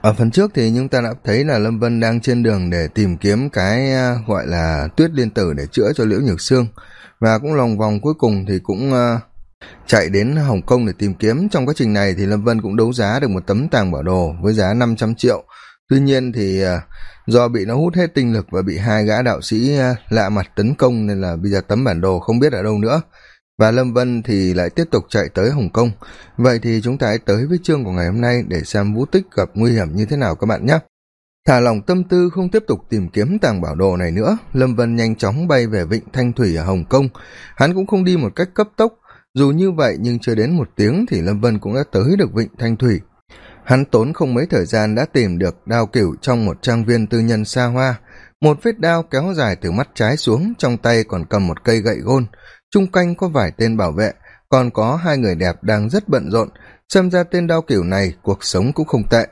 ở phần trước thì chúng ta đã thấy là lâm vân đang trên đường để tìm kiếm cái à, gọi là tuyết liên tử để chữa cho liễu nhược Sương. Và cũng lòng vòng cuối cùng thì cũng uh, chạy đến hồng kông để tìm kiếm. Trong quá trình này thì lâm vân cũng đấu giá được một tấm tàng bảo đồ với giá năm trăm triệu. Tuy nhiên thì uh, do bị nó hút hết tinh lực và bị hai gã đạo sĩ uh, lạ mặt tấn công nên là bây giờ tấm bản đồ không biết ở đâu nữa và lâm vân thì lại tiếp tục chạy tới hồng kông. Vậy thì chúng ta hãy tới với chương của ngày hôm nay để xem vũ tích gặp nguy hiểm như thế nào các bạn nhé. Thả lòng tâm tư, không tiếp tục tìm kiếm tàng bảo đồ này nữa. Lâm vân nhanh chóng bay về vịnh thanh thủy ở hồng kông. Hắn cũng không đi một cách cấp tốc. Dù như vậy nhưng chưa đến một tiếng thì lâm vân cũng đã tới được vịnh thanh thủy. Hắn tốn không mấy thời gian đã tìm được đao cửu trong một trang viên tư nhân xa hoa. Một vết đao kéo dài từ mắt trái xuống, trong tay còn cầm một cây gậy gôn chung quanh có vài tên bảo vệ, còn có hai người đẹp đang rất bận rộn. Xem ra tên đao kiểu này cuộc sống cũng không tệ.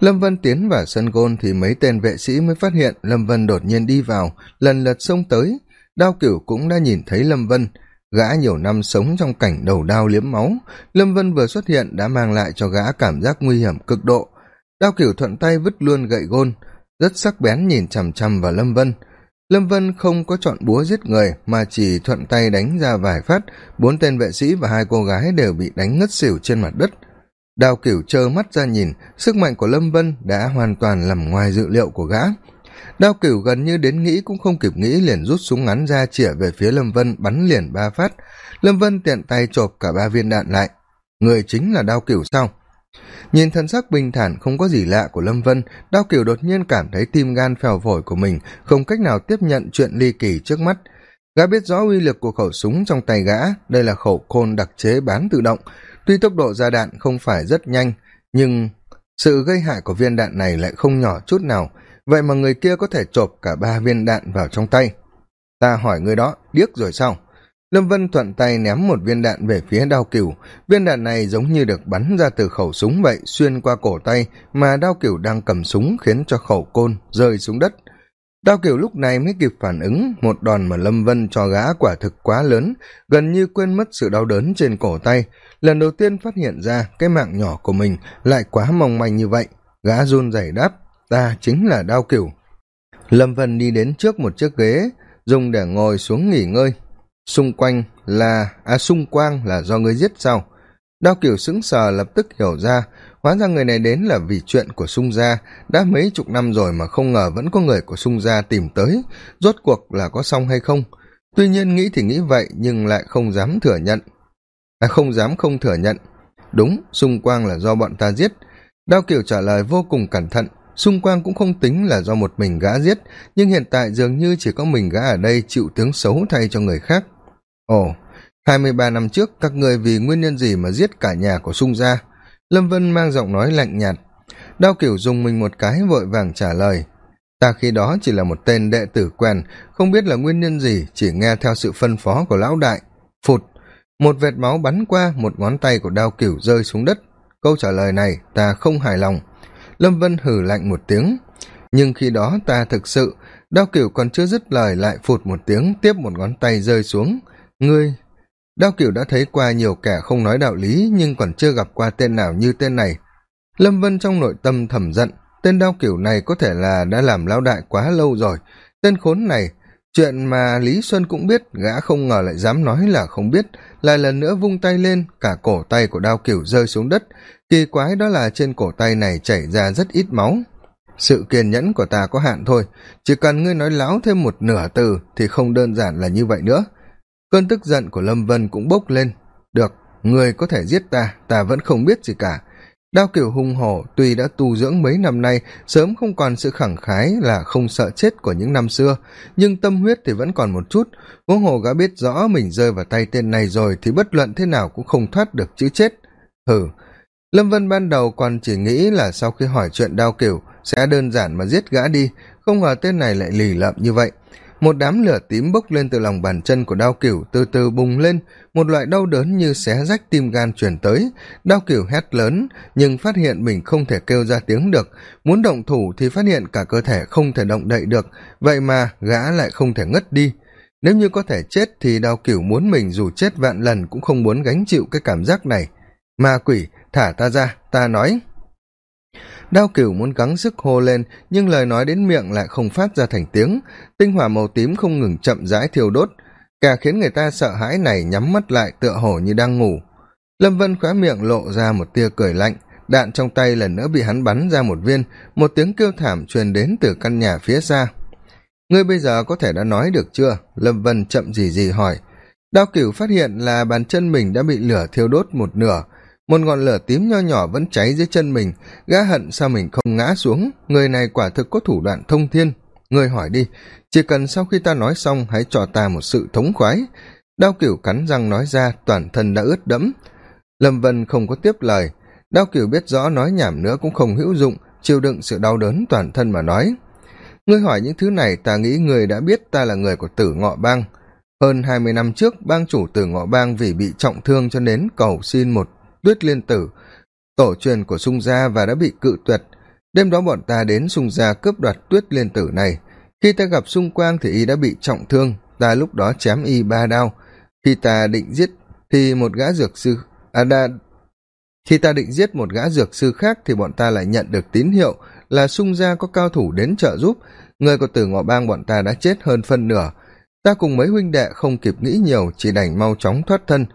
Lâm vân tiến vào sân gôn thì mấy tên vệ sĩ mới phát hiện lâm vân đột nhiên đi vào, lần lượt xông tới. Đao cửu cũng đã nhìn thấy lâm vân. Gã nhiều năm sống trong cảnh đầu đao liếm máu. Lâm vân vừa xuất hiện đã mang lại cho gã cảm giác nguy hiểm cực độ. Đao cửu thuận tay vứt luôn gậy gôn. Rất sắc bén nhìn chằm chằm vào lâm vân lâm vân không có chọn búa giết người, mà chỉ thuận tay đánh ra vài phát. Bốn tên vệ sĩ và hai cô gái đều bị đánh ngất xỉu trên mặt đất. Đào cửu trơ mắt ra nhìn, sức mạnh của lâm vân đã hoàn toàn nằm ngoài dự liệu của gã. Đao cửu gần như đến nghĩ cũng không kịp nghĩ, liền rút súng ngắn ra chĩa về phía lâm vân, bắn liền ba phát. Lâm vân tiện tay chộp cả ba viên đạn lại. Người chính là đao cửu sao? Nhìn thân sắc bình thản, không có gì lạ của lâm vân, đao Kiều đột nhiên cảm thấy tim gan phèo phổi của mình, không cách nào tiếp nhận chuyện ly kỳ trước mắt. Gã biết rõ uy lực của khẩu súng trong tay gã, đây là khẩu côn đặc chế bán tự động. Tuy tốc độ ra đạn không phải rất nhanh, nhưng sự gây hại của viên đạn này lại không nhỏ chút nào. Vậy mà người kia có thể chộp cả ba viên đạn vào trong tay. Ta hỏi người đó, điếc rồi sao? Lâm vân thuận tay ném một viên đạn về phía đao cửu viên đạn này giống như được bắn ra từ khẩu súng vậy, xuyên qua cổ tay mà đao cửu đang cầm súng khiến cho khẩu côn rơi xuống đất. Đao cửu lúc này mới kịp phản ứng, một đòn mà lâm vân cho gã quả thực quá lớn, gần như quên mất sự đau đớn trên cổ tay. Lần đầu tiên phát hiện ra cái mạng nhỏ của mình lại quá mong manh như vậy. Gã run rẩy đáp, ta chính là đao cửu lâm vân đi đến trước một chiếc ghế, dùng để ngồi xuống nghỉ ngơi xung quanh là à xung quang là do ngươi giết sao đao kiểu sững sờ lập tức hiểu ra, hóa ra người này đến là vì chuyện của sung gia. Đã mấy chục năm rồi mà không ngờ vẫn có người của sung gia tìm tới, rốt cuộc là có xong hay không? Tuy nhiên nghĩ thì nghĩ vậy, nhưng lại không dám thừa nhận. À không dám không thừa nhận. Đúng, xung quang là do bọn ta giết. Đao kiểu trả lời vô cùng cẩn thận. Xung quang cũng không tính là do một mình gã giết, nhưng hiện tại dường như chỉ có mình gã ở đây chịu tướng xấu thay cho người khác ồ, hai mươi ba năm trước, các người vì nguyên nhân gì mà giết cả nhà của sung gia? Lâm vân mang giọng nói lạnh nhạt. Đao kiểu dùng mình một cái, vội vàng trả lời. Ta khi đó chỉ là một tên đệ tử quen, không biết là nguyên nhân gì, chỉ nghe theo sự phân phó của lão đại. Phụt, một vệt máu bắn qua, một ngón tay của đao cửu rơi xuống đất. Câu trả lời này, ta không hài lòng. Lâm vân hử lạnh một tiếng. Nhưng khi đó ta thực sự, đao cửu còn chưa dứt lời lại phụt một tiếng, tiếp một ngón tay rơi xuống ngươi đao cửu đã thấy qua nhiều kẻ không nói đạo lý nhưng còn chưa gặp qua tên nào như tên này. Lâm vân trong nội tâm thầm giận, tên đao cửu này có thể là đã làm lão đại quá lâu rồi. Tên khốn này, chuyện mà lý xuân cũng biết, gã không ngờ lại dám nói là không biết, lại lần nữa vung tay lên, cả cổ tay của đao cửu rơi xuống đất. Kỳ quái đó là trên cổ tay này chảy ra rất ít máu. Sự kiên nhẫn của ta có hạn thôi, chỉ cần ngươi nói láo thêm một nửa từ thì không đơn giản là như vậy nữa cơn tức giận của lâm vân cũng bốc lên. Được, người có thể giết ta ta vẫn không biết gì cả. Đao kiểu hung hổ, tuy đã tu dưỡng mấy năm nay, sớm không còn sự khẳng khái là không sợ chết của những năm xưa, nhưng tâm huyết thì vẫn còn một chút. Huống hồ gã biết rõ mình rơi vào tay tên này rồi thì bất luận thế nào cũng không thoát được chữ chết. Hừ. Lâm vân ban đầu còn chỉ nghĩ là sau khi hỏi chuyện đao kiểu sẽ đơn giản mà giết gã đi, không ngờ tên này lại lì lợm như vậy một đám lửa tím bốc lên từ lòng bàn chân của đao cửu từ từ bùng lên, một loại đau đớn như xé rách tim gan chuyển tới. Đao cửu hét lớn, nhưng phát hiện mình không thể kêu ra tiếng được. Muốn động thủ thì phát hiện cả cơ thể không thể động đậy được, vậy mà gã lại không thể ngất đi. Nếu như có thể chết thì đao cửu muốn mình dù chết vạn lần cũng không muốn gánh chịu cái cảm giác này. Ma quỷ, thả ta ra, ta nói đao cửu muốn gắng sức hô lên, nhưng lời nói đến miệng lại không phát ra thành tiếng. Tinh hỏa màu tím không ngừng chậm rãi thiêu đốt. Cả khiến người ta sợ hãi này nhắm mắt lại tựa hồ như đang ngủ. Lâm vân khóa miệng lộ ra một tia cười lạnh. Đạn trong tay lần nữa bị hắn bắn ra một viên. Một tiếng kêu thảm truyền đến từ căn nhà phía xa. Ngươi bây giờ có thể đã nói được chưa? Lâm vân chậm gì gì hỏi. Đao cửu phát hiện là bàn chân mình đã bị lửa thiêu đốt một nửa một ngọn lửa tím nho nhỏ vẫn cháy dưới chân mình. Gã hận sao mình không ngã xuống. Người này quả thực có thủ đoạn thông thiên. Người hỏi đi, chỉ cần sau khi ta nói xong, hãy cho ta một sự thống khoái. Đao cửu cắn răng nói ra, toàn thân đã ướt đẫm. Lâm vân không có tiếp lời. Đao cửu biết rõ nói nhảm nữa cũng không hữu dụng, chịu đựng sự đau đớn toàn thân mà nói. Ngươi hỏi những thứ này, ta nghĩ người đã biết ta là người của tử ngọ bang. Hơn hai mươi năm trước, bang chủ tử ngọ bang vì bị trọng thương cho nên cầu xin một tuyết liên tử. Tổ truyền của sung gia và đã bị cự tuyệt. Đêm đó bọn ta đến sung gia cướp đoạt tuyết liên tử này. Khi ta gặp sung quang thì y đã bị trọng thương. Ta lúc đó chém y ba đao khi ta định giết thì một gã dược sư à đa khi ta định giết một gã dược sư khác thì bọn ta lại nhận được tín hiệu là sung gia có cao thủ đến trợ giúp. Người của tử ngọ bang bọn ta đã chết hơn phân nửa. Ta cùng mấy huynh đệ không kịp nghĩ nhiều, chỉ đành mau chóng thoát thân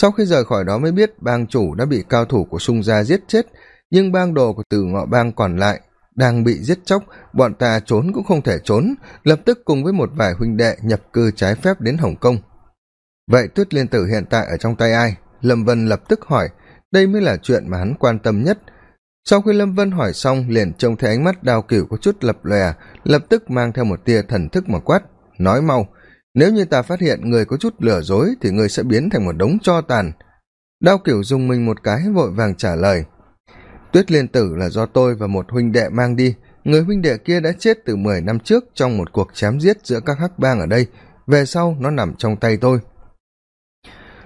sau khi rời khỏi đó mới biết bang chủ đã bị cao thủ của sung gia giết chết, nhưng bang đồ của tử ngọ bang còn lại đang bị giết chóc. Bọn ta trốn cũng không thể trốn, lập tức cùng với một vài huynh đệ nhập cư trái phép đến hồng kông. Vậy tuyết liên tử hiện tại ở trong tay ai? Lâm vân lập tức hỏi. Đây mới là chuyện mà hắn quan tâm nhất. Sau khi lâm vân hỏi xong, liền trông thấy ánh mắt đào cửu có chút lập lòe, lập tức mang theo một tia thần thức mà quát, nói mau nếu như ta phát hiện người có chút lừa dối thì người sẽ biến thành một đống cho tàn. Đao kiểu dùng mình một cái vội vàng trả lời. Tuyết liên tử là do tôi và một huynh đệ mang đi. Người huynh đệ kia đã chết từ mười năm trước trong một cuộc chém giết giữa các hắc bang ở đây. Về sau, nó nằm trong tay tôi.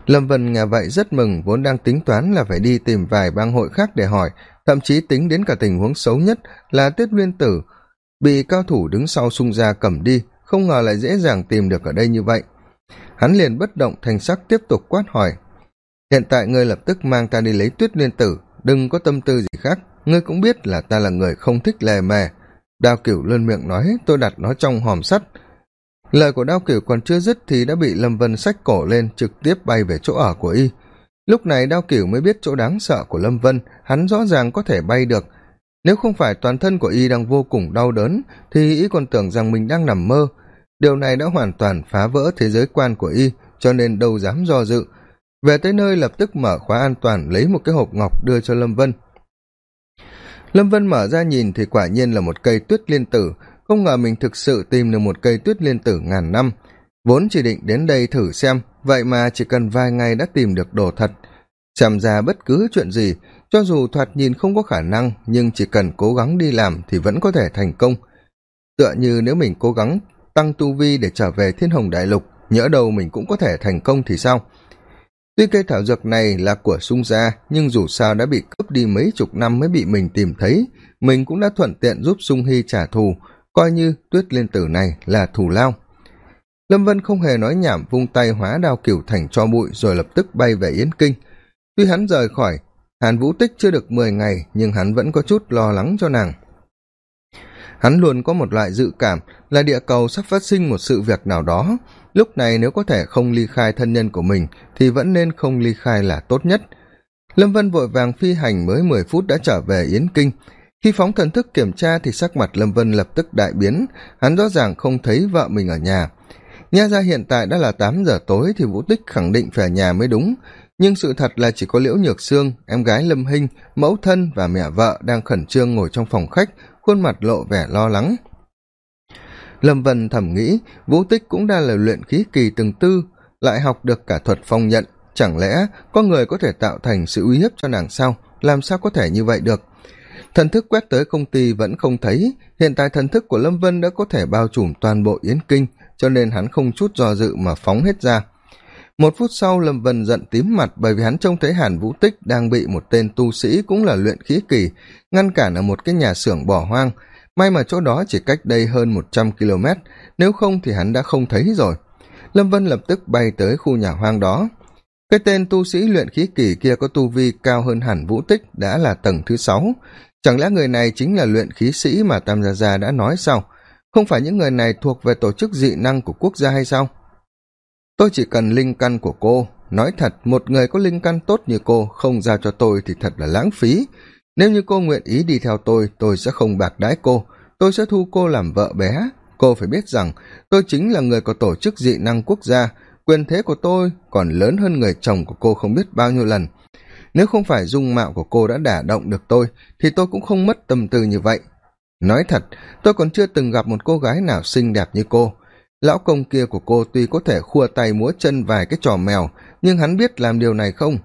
Lâm vân nghe vậy rất mừng, vốn đang tính toán là phải đi tìm vài bang hội khác để hỏi. Thậm chí tính đến cả tình huống xấu nhất là tuyết liên tử bị cao thủ đứng sau sung ra cầm đi không ngờ lại dễ dàng tìm được ở đây như vậy. Hắn liền bất động thành sắc tiếp tục quát hỏi, hiện tại ngươi lập tức mang ta đi lấy tuyết liên tử, đừng có tâm tư gì khác. Ngươi cũng biết là ta là người không thích lề mề đao cửu luôn miệng nói, tôi đặt nó trong hòm sắt. Lời của đao cửu còn chưa dứt thì đã bị lâm vân xách cổ lên, trực tiếp bay về chỗ ở của y. Lúc này đao cửu mới biết chỗ đáng sợ của lâm vân, hắn rõ ràng có thể bay được nếu không phải toàn thân của y đang vô cùng đau đớn, thì y còn tưởng rằng mình đang nằm mơ. Điều này đã hoàn toàn phá vỡ thế giới quan của y, cho nên đâu dám do dự. Về tới nơi lập tức mở khóa an toàn, lấy một cái hộp ngọc đưa cho lâm vân. Lâm vân mở ra nhìn thì quả nhiên là một cây tuyết liên tử. Không ngờ mình thực sự tìm được một cây tuyết liên tử ngàn năm. Vốn chỉ định đến đây thử xem, vậy mà chỉ cần vài ngày đã tìm được đồ thật chạm ra bất cứ chuyện gì, cho dù thoạt nhìn không có khả năng, nhưng chỉ cần cố gắng đi làm thì vẫn có thể thành công. Tựa như nếu mình cố gắng tăng tu vi để trở về thiên hồng đại lục, nhỡ đầu mình cũng có thể thành công thì sao? Tuy cây thảo dược này là của sung gia, nhưng dù sao đã bị cướp đi mấy chục năm mới bị mình tìm thấy, mình cũng đã thuận tiện giúp sung hy trả thù, coi như tuyết liên tử này là thù lao. Lâm vân không hề nói nhảm, vung tay hóa đao cửu thành cho bụi, rồi lập tức bay về yến kinh tuy hắn rời khỏi, hàn vũ tích chưa được mười ngày, nhưng hắn vẫn có chút lo lắng cho nàng. Hắn luôn có một loại dự cảm là địa cầu sắp phát sinh một sự việc nào đó. Lúc này nếu có thể không ly khai thân nhân của mình, thì vẫn nên không ly khai là tốt nhất. Lâm vân vội vàng phi hành mới mười phút đã trở về yến kinh. Khi phóng thần thức kiểm tra thì sắc mặt lâm vân lập tức đại biến. Hắn rõ ràng không thấy vợ mình ở nhà. Nha ra hiện tại đã là tám giờ tối thì vũ tích khẳng định phải nhà mới đúng nhưng sự thật là chỉ có liễu nhược sương, em gái lâm hinh, mẫu thân và mẹ vợ đang khẩn trương ngồi trong phòng khách, khuôn mặt lộ vẻ lo lắng. Lâm vân thầm nghĩ, vũ tích cũng đang là luyện khí kỳ từng tư, lại học được cả thuật phong nhận. Chẳng lẽ có người có thể tạo thành sự uy hiếp cho nàng sao? Làm sao có thể như vậy được? Thần thức quét tới công ty vẫn không thấy. Hiện tại thần thức của lâm vân đã có thể bao trùm toàn bộ yến kinh, cho nên hắn không chút do dự mà phóng hết ra một phút sau, lâm vân giận tím mặt bởi vì hắn trông thấy hàn vũ tích đang bị một tên tu sĩ cũng là luyện khí kỳ ngăn cản ở một cái nhà xưởng bỏ hoang. May mà chỗ đó chỉ cách đây hơn một trăm km nếu không thì hắn đã không thấy rồi. Lâm vân lập tức bay tới khu nhà hoang đó. Cái tên tu sĩ luyện khí kỳ kia có tu vi cao hơn hẳn vũ tích đã là tầng thứ sáu. Chẳng lẽ người này chính là luyện khí sĩ mà tam gia gia đã nói sao? Không phải những người này thuộc về tổ chức dị năng của quốc gia hay sao? Tôi chỉ cần linh căn của cô. Nói thật, một người có linh căn tốt như cô không giao cho tôi thì thật là lãng phí. Nếu như cô nguyện ý đi theo tôi tôi sẽ không bạc đái cô. Tôi sẽ thu cô làm vợ bé. Cô phải biết rằng, tôi chính là người có tổ chức dị năng quốc gia. Quyền thế của tôi còn lớn hơn người chồng của cô không biết bao nhiêu lần. Nếu không phải dung mạo của cô đã đả động được tôi, thì tôi cũng không mất tâm tư như vậy. Nói thật, tôi còn chưa từng gặp một cô gái nào xinh đẹp như cô lão công kia của cô tuy có thể khua tay múa chân vài cái trò mèo, nhưng hắn biết làm điều này không?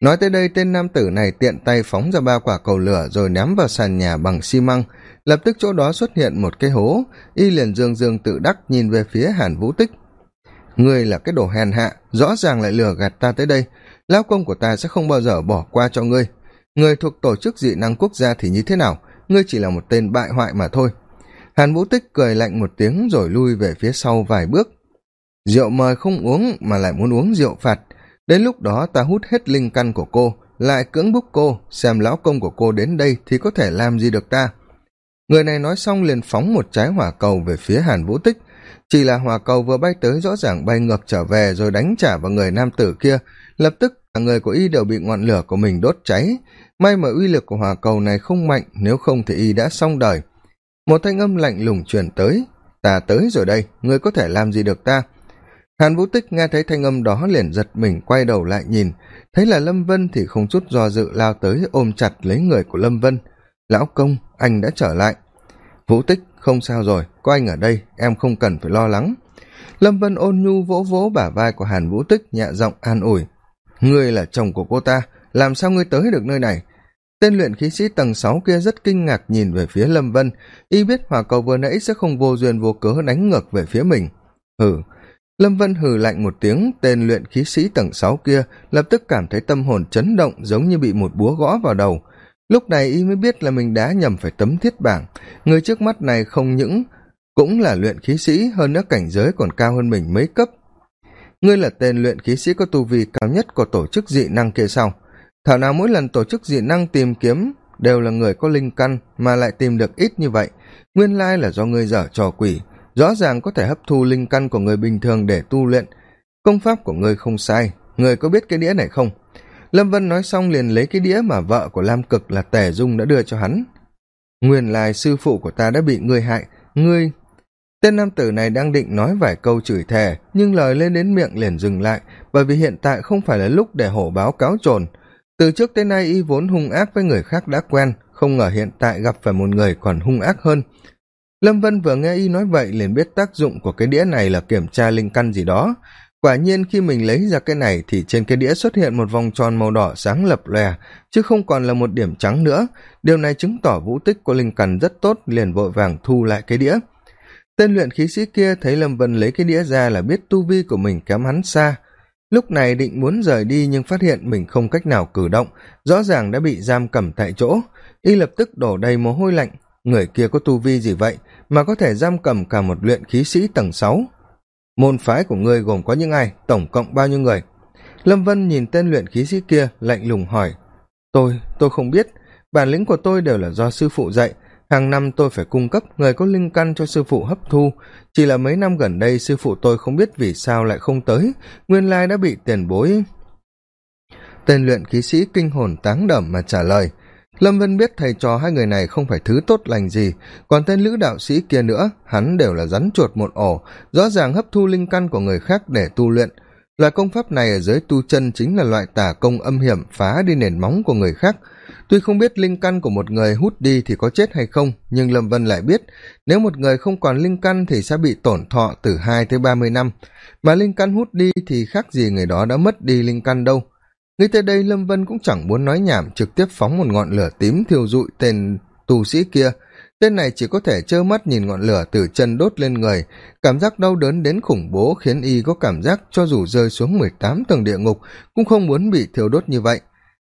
Nói tới đây, tên nam tử này tiện tay phóng ra ba quả cầu lửa rồi ném vào sàn nhà bằng xi măng. Lập tức chỗ đó xuất hiện một cái hố, y liền dương dương tự đắc nhìn về phía hàn vũ tích. Ngươi là cái đồ hèn hạ, rõ ràng lại lừa gạt ta tới đây. Lão công của ta sẽ không bao giờ bỏ qua cho ngươi. Người thuộc tổ chức dị năng quốc gia thì như thế nào? Ngươi chỉ là một tên bại hoại mà thôi hàn vũ tích cười lạnh một tiếng rồi lui về phía sau vài bước. Rượu mời không uống mà lại muốn uống rượu phạt. Đến lúc đó ta hút hết linh căn của cô, lại cưỡng bức cô, xem lão công của cô đến đây thì có thể làm gì được ta. Người này nói xong liền phóng một trái hỏa cầu về phía hàn vũ tích. Chỉ là hỏa cầu vừa bay tới rõ ràng bay ngược trở về rồi đánh trả vào người nam tử kia. Lập tức, cả người của y đều bị ngọn lửa của mình đốt cháy. May mà uy lực của hỏa cầu này không mạnh, nếu không thì y đã xong đời một thanh âm lạnh lùng truyền tới. Ta tới rồi đây, ngươi có thể làm gì được ta? Hàn vũ tích nghe thấy thanh âm đó liền giật mình, quay đầu lại nhìn. Thấy là lâm vân thì không chút do dự lao tới ôm chặt lấy người của lâm vân. Lão công, anh đã trở lại. Vũ tích, không sao rồi, có anh ở đây, em không cần phải lo lắng. Lâm vân ôn nhu vỗ vỗ bả vai của hàn vũ tích nhẹ giọng an ủi. Ngươi là chồng của cô ta, làm sao ngươi tới được nơi này? Tên luyện khí sĩ tầng sáu kia rất kinh ngạc nhìn về phía lâm vân. Y biết hòa cầu vừa nãy sẽ không vô duyên vô cớ đánh ngược về phía mình. Hừ. Lâm vân hừ lạnh một tiếng, tên luyện khí sĩ tầng sáu kia lập tức cảm thấy tâm hồn chấn động giống như bị một búa gõ vào đầu. Lúc này y mới biết là mình đã nhầm phải tấm thiết bảng. Người trước mắt này không những cũng là luyện khí sĩ, hơn nữa cảnh giới còn cao hơn mình mấy cấp. Ngươi là tên luyện khí sĩ có tu vi cao nhất của tổ chức dị năng kia sau thảo nào mỗi lần tổ chức dị năng tìm kiếm đều là người có linh căn mà lại tìm được ít như vậy. Nguyên lai là do ngươi dở trò quỷ. Rõ ràng có thể hấp thu linh căn của người bình thường để tu luyện. Công pháp của ngươi không sai. Người có biết cái đĩa này không? Lâm vân nói xong liền lấy cái đĩa mà vợ của lam cực là tề dung đã đưa cho hắn. Nguyên lai sư phụ của ta đã bị ngươi hại. Ngươi, tên nam tử này đang định nói vài câu chửi thề, nhưng lời lên đến miệng liền dừng lại, bởi vì hiện tại không phải là lúc để hổ báo cáo trồn từ trước tới nay, y vốn hung ác với người khác đã quen, không ngờ hiện tại gặp phải một người còn hung ác hơn. Lâm vân vừa nghe y nói vậy liền biết tác dụng của cái đĩa này là kiểm tra linh căn gì đó. Quả nhiên khi mình lấy ra cái này thì trên cái đĩa xuất hiện một vòng tròn màu đỏ sáng lập lòe, chứ không còn là một điểm trắng nữa. Điều này chứng tỏ vũ tích của linh căn rất tốt, liền vội vàng thu lại cái đĩa. Tên luyện khí sĩ kia thấy lâm vân lấy cái đĩa ra là biết tu vi của mình kém hắn xa lúc này định muốn rời đi nhưng phát hiện mình không cách nào cử động, rõ ràng đã bị giam cầm tại chỗ. Y lập tức đổ đầy mồ hôi lạnh. Người kia có tu vi gì vậy mà có thể giam cầm cả một luyện khí sĩ tầng sáu? Môn phái của ngươi gồm có những ai? Tổng cộng bao nhiêu người? Lâm vân nhìn tên luyện khí sĩ kia, lạnh lùng hỏi. Tôi tôi không biết. Bản lĩnh của tôi đều là do sư phụ dạy hàng năm tôi phải cung cấp người có linh căn cho sư phụ hấp thu. Chỉ là mấy năm gần đây, sư phụ tôi không biết vì sao lại không tới. Nguyên lai đã bị tiền bối. Tên luyện khí sĩ kinh hồn táng đẩm mà trả lời. Lâm vân biết thầy trò hai người này không phải thứ tốt lành gì. Còn tên lữ đạo sĩ kia nữa, hắn đều là rắn chuột một ổ. Rõ ràng hấp thu linh căn của người khác để tu luyện. Loại công pháp này ở giới tu chân chính là loại tả công âm hiểm phá đi nền móng của người khác tuy không biết linh căn của một người hút đi thì có chết hay không, nhưng lâm vân lại biết, nếu một người không còn linh căn thì sẽ bị tổn thọ từ hai tới ba mươi năm. Mà linh căn hút đi thì khác gì người đó đã mất đi linh căn đâu. Nghĩ tới đây, lâm vân cũng chẳng muốn nói nhảm, trực tiếp phóng một ngọn lửa tím thiêu dụi tên tù sĩ kia. Tên này chỉ có thể trơ mắt nhìn ngọn lửa từ chân đốt lên người. Cảm giác đau đớn đến khủng bố khiến y có cảm giác cho dù rơi xuống mười tám tầng địa ngục cũng không muốn bị thiêu đốt như vậy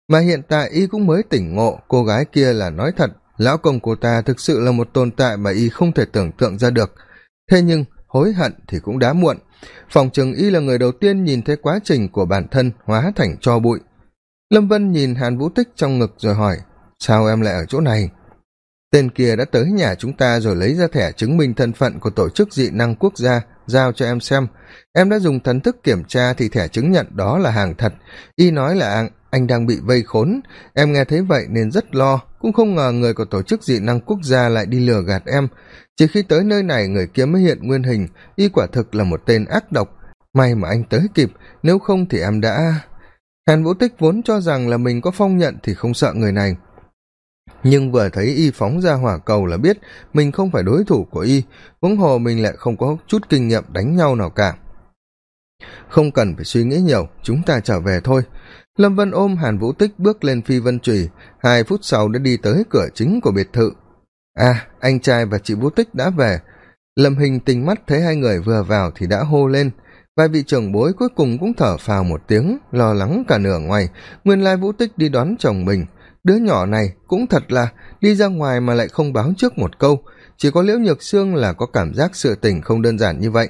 mà hiện tại y cũng mới tỉnh ngộ, cô gái kia là nói thật, lão công cô ta thực sự là một tồn tại mà y không thể tưởng tượng ra được. Thế nhưng, hối hận thì cũng đã muộn. Phòng chừng y là người đầu tiên nhìn thấy quá trình của bản thân hóa thành cho bụi. Lâm vân nhìn hàn vũ tích trong ngực rồi hỏi, sao em lại ở chỗ này? Tên kia đã tới nhà chúng ta rồi lấy ra thẻ chứng minh thân phận của tổ chức dị năng quốc gia, giao cho em xem. Em đã dùng thần thức kiểm tra thì thẻ chứng nhận đó là hàng thật. Y nói là anh đang bị vây khốn. Em nghe thấy vậy nên rất lo. Cũng không ngờ người của tổ chức dị năng quốc gia lại đi lừa gạt em. Chỉ khi tới nơi này người kia mới hiện nguyên hình. Y quả thực là một tên ác độc. May mà anh tới kịp. Nếu không thì em đã hàn vũ tích vốn cho rằng là mình có phong nhận thì không sợ người này. Nhưng vừa thấy y phóng ra hỏa cầu là biết mình không phải đối thủ của y. Huống hồ mình lại không có chút kinh nghiệm đánh nhau nào cả. Không cần phải suy nghĩ nhiều. Chúng ta trở về thôi lâm vân ôm hàn vũ tích bước lên phi vân trùy hai phút sau đã đi tới cửa chính của biệt thự. À anh trai và chị vũ tích đã về. Lâm hình tình mắt thấy hai người vừa vào thì đã hô lên. Vài vị trưởng bối cuối cùng cũng thở phào một tiếng, lo lắng cả nửa ngoài. Nguyên lai vũ tích đi đón chồng mình. Đứa nhỏ này cũng thật là, đi ra ngoài mà lại không báo trước một câu. Chỉ có liễu nhược sương là có cảm giác sự tình không đơn giản như vậy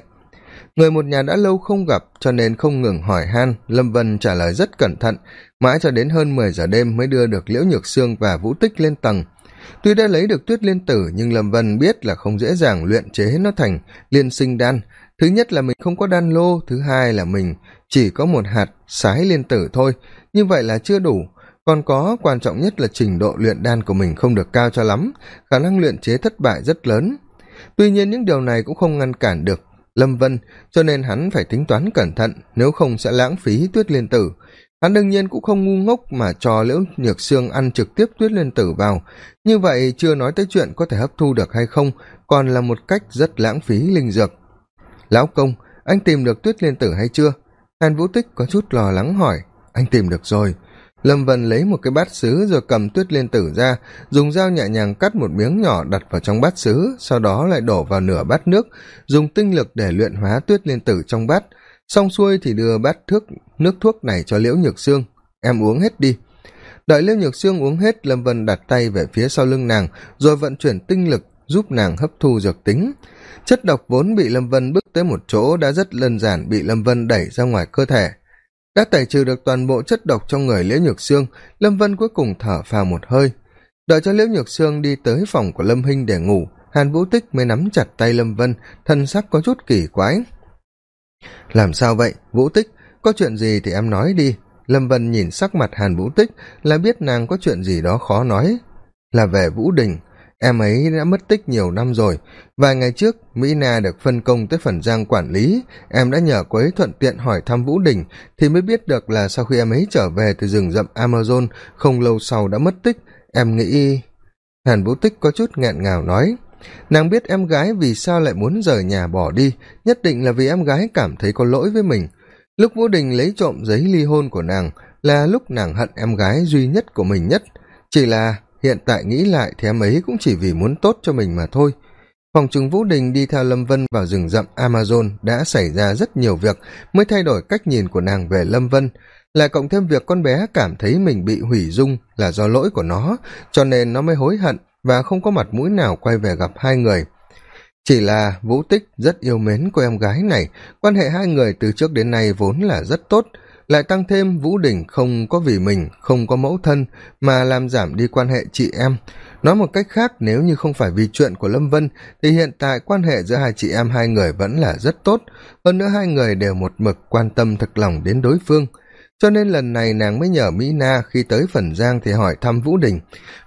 người một nhà đã lâu không gặp, cho nên không ngừng hỏi han. Lâm vân trả lời rất cẩn thận. Mãi cho đến hơn mười giờ đêm mới đưa được liễu nhược sương và vũ tích lên tầng. Tuy đã lấy được tuyết liên tử, nhưng lâm vân biết là không dễ dàng luyện chế nó thành liên sinh đan. Thứ nhất là mình không có đan lô, thứ hai là mình chỉ có một hạt sái liên tử thôi. Như vậy là chưa đủ. Còn có quan trọng nhất là trình độ luyện đan của mình không được cao cho lắm. Khả năng luyện chế thất bại rất lớn. Tuy nhiên những điều này cũng không ngăn cản được lâm vân, cho nên hắn phải tính toán cẩn thận, nếu không sẽ lãng phí tuyết liên tử. Hắn đương nhiên cũng không ngu ngốc mà cho liễu nhược xương ăn trực tiếp tuyết liên tử vào. Như vậy chưa nói tới chuyện có thể hấp thu được hay không, còn là một cách rất lãng phí linh dược. Lão công, anh tìm được tuyết liên tử hay chưa? Hàn vũ tích có chút lo lắng hỏi. Anh tìm được rồi lâm vân lấy một cái bát xứ rồi cầm tuyết liên tử ra, dùng dao nhẹ nhàng cắt một miếng nhỏ đặt vào trong bát xứ, sau đó lại đổ vào nửa bát nước, dùng tinh lực để luyện hóa tuyết liên tử trong bát. Xong xuôi thì đưa bát thước, nước thuốc này cho liễu nhược sương. Em uống hết đi. Đợi liễu nhược sương uống hết, lâm vân đặt tay về phía sau lưng nàng, rồi vận chuyển tinh lực giúp nàng hấp thu dược tính. Chất độc vốn bị lâm vân bước tới một chỗ đã rất đơn giản bị lâm vân đẩy ra ngoài cơ thể đã tẩy trừ được toàn bộ chất độc trong người liễu nhược sương, lâm vân cuối cùng thở phào một hơi. Đợi cho liễu nhược sương đi tới phòng của lâm hinh để ngủ, hàn vũ tích mới nắm chặt tay lâm vân thân sắc có chút kỳ quái. Làm sao vậy, vũ tích? Có chuyện gì thì em nói đi. Lâm vân nhìn sắc mặt hàn vũ tích, là biết nàng có chuyện gì đó khó nói. Là về vũ đình em ấy đã mất tích nhiều năm rồi. Vài ngày trước, mỹ na được phân công tới phần giang quản lý. Em đã nhờ cô ấy thuận tiện hỏi thăm vũ đình thì mới biết được là sau khi em ấy trở về từ rừng rậm amazon, không lâu sau đã mất tích. Em nghĩ, hàn vũ tích có chút nghẹn ngào nói, nàng biết em gái vì sao lại muốn rời nhà bỏ đi, nhất định là vì em gái cảm thấy có lỗi với mình. Lúc vũ đình lấy trộm giấy ly hôn của nàng là lúc nàng hận em gái duy nhất của mình nhất. Chỉ là hiện tại nghĩ lại thì em ấy cũng chỉ vì muốn tốt cho mình mà thôi. Phòng chừng vũ đình đi theo lâm vân vào rừng rậm amazon đã xảy ra rất nhiều việc mới thay đổi cách nhìn của nàng về lâm vân. Lại cộng thêm việc con bé cảm thấy mình bị hủy dung là do lỗi của nó, cho nên nó mới hối hận và không có mặt mũi nào quay về gặp hai người. Chỉ là vũ tích rất yêu mến cô em gái này, quan hệ hai người từ trước đến nay vốn là rất tốt lại tăng thêm vũ đình không có vì mình, không có mẫu thân, mà làm giảm đi quan hệ chị em. Nói một cách khác, nếu như không phải vì chuyện của lâm vân, thì hiện tại quan hệ giữa hai chị em hai người vẫn là rất tốt. Hơn nữa hai người đều một mực quan tâm thực lòng đến đối phương. Cho nên lần này nàng mới nhờ mỹ na khi tới phần giang thì hỏi thăm vũ đình.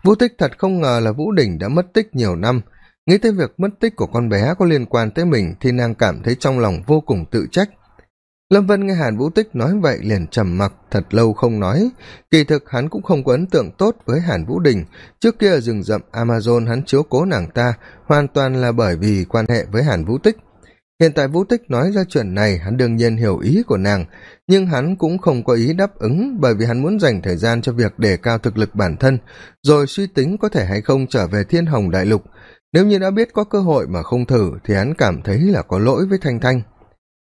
Vũ tích thật không ngờ là vũ đình đã mất tích nhiều năm. Nghĩ tới việc mất tích của con bé có liên quan tới mình thì nàng cảm thấy trong lòng vô cùng tự trách lâm vân nghe hàn vũ tích nói vậy liền trầm mặc, thật lâu không nói. Kỳ thực hắn cũng không có ấn tượng tốt với hàn vũ đình. Trước kia ở rừng rậm amazon hắn chiếu cố nàng ta, hoàn toàn là bởi vì quan hệ với hàn vũ tích. Hiện tại vũ tích nói ra chuyện này, hắn đương nhiên hiểu ý của nàng. Nhưng hắn cũng không có ý đáp ứng, bởi vì hắn muốn dành thời gian cho việc đề cao thực lực bản thân, rồi suy tính có thể hay không trở về thiên hồng đại lục. Nếu như đã biết có cơ hội mà không thử, thì hắn cảm thấy là có lỗi với thanh thanh